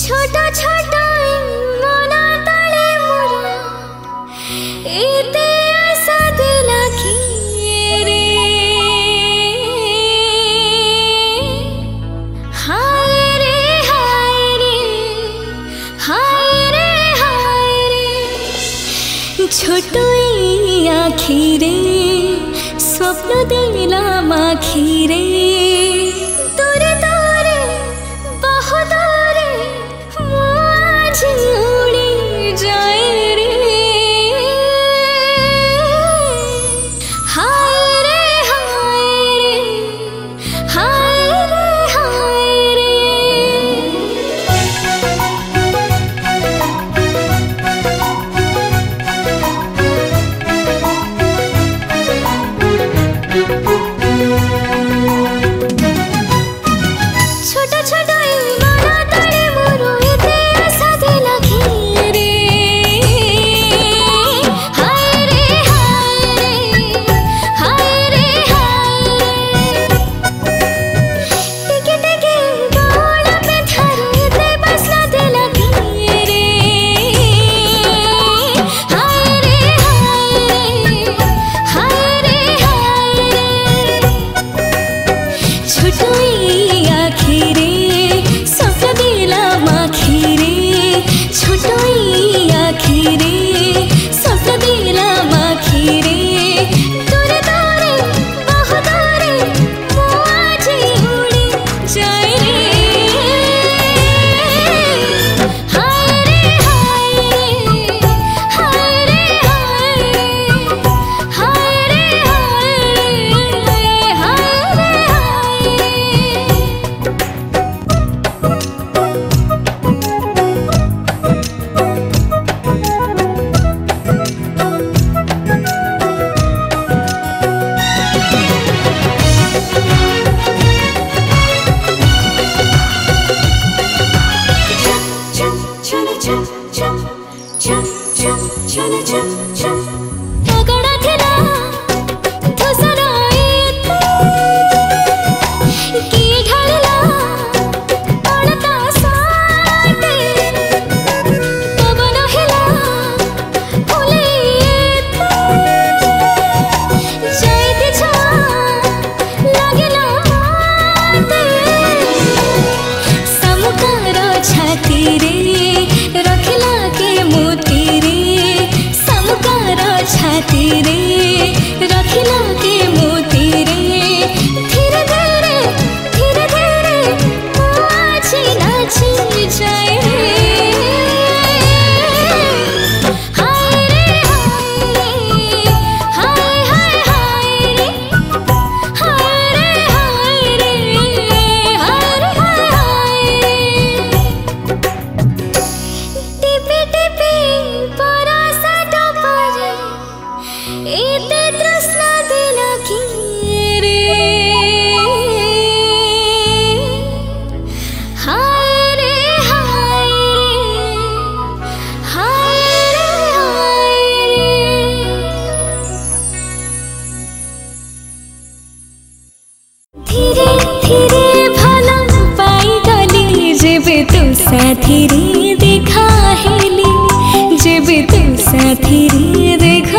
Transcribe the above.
ছোট ছোট মনা তালে মোরা। এতে আশা দিলা কি রে। হায় রে হায় রে হায় রে হায় রে। ছোট এই আখিরে, স্বপ্ন দিলাম আখিরে। kitchen. साथी रे देखा हेली जब तू साथी रे देखा